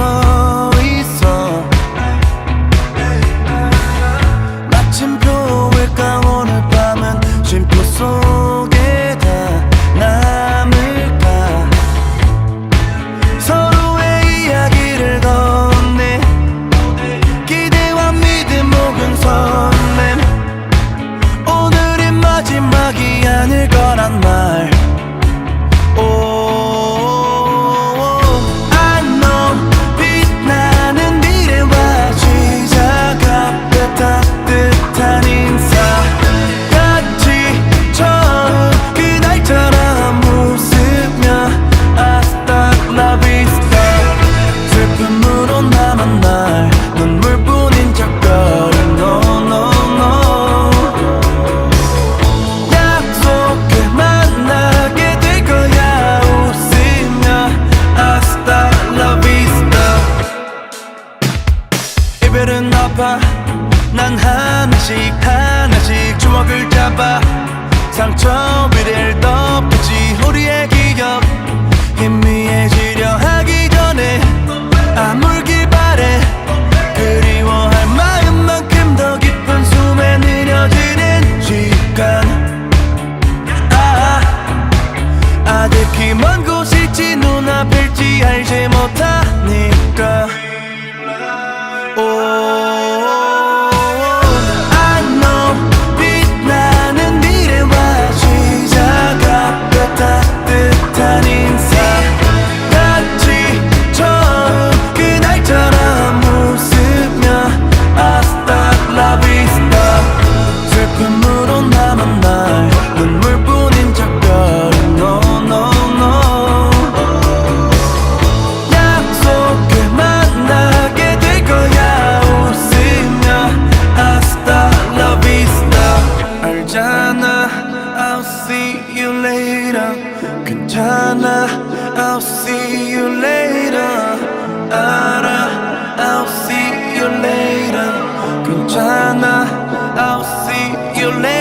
sun 이별은 아파 난 하나씩 하나씩 주먹을 잡아. 상처 비를 덮겠지 우리의 기억. 희미해지려 하기 전에 아물길 바래 그리워할 마음만큼 더 깊은 숨에 느려지는 시간. 아 아득히 먼 곳일지 눈앞일지 알지 못하 괜찮아 I'll see you later 알아 I'll see you later 괜찮아 I'll see you later